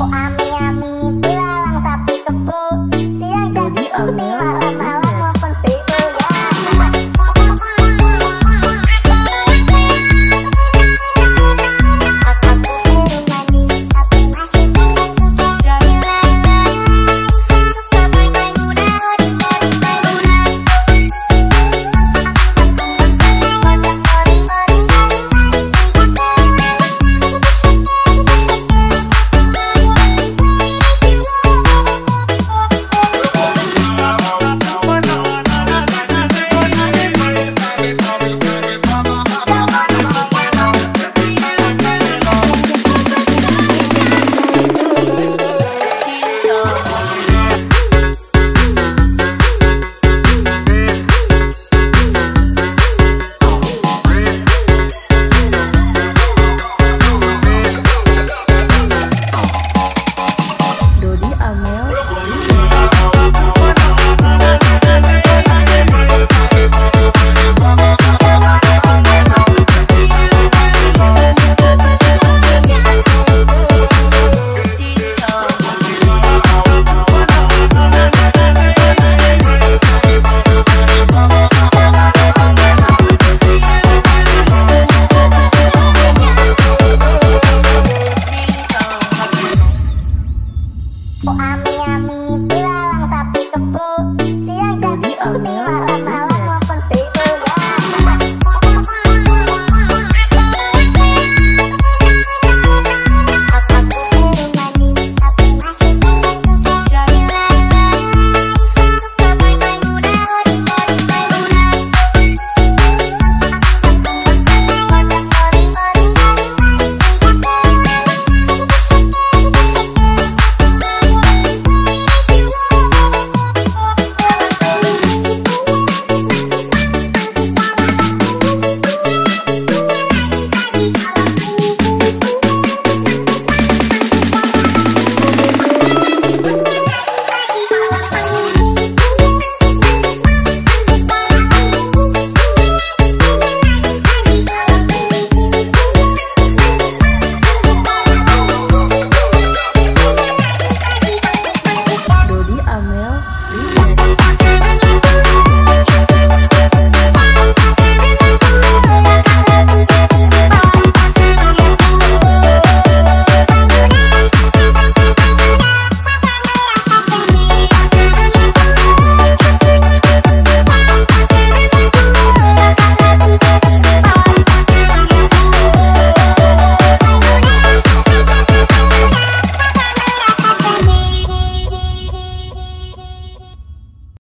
Po ami ami belalang sapi kebo. Siang jadi ukti malam Ami, ami,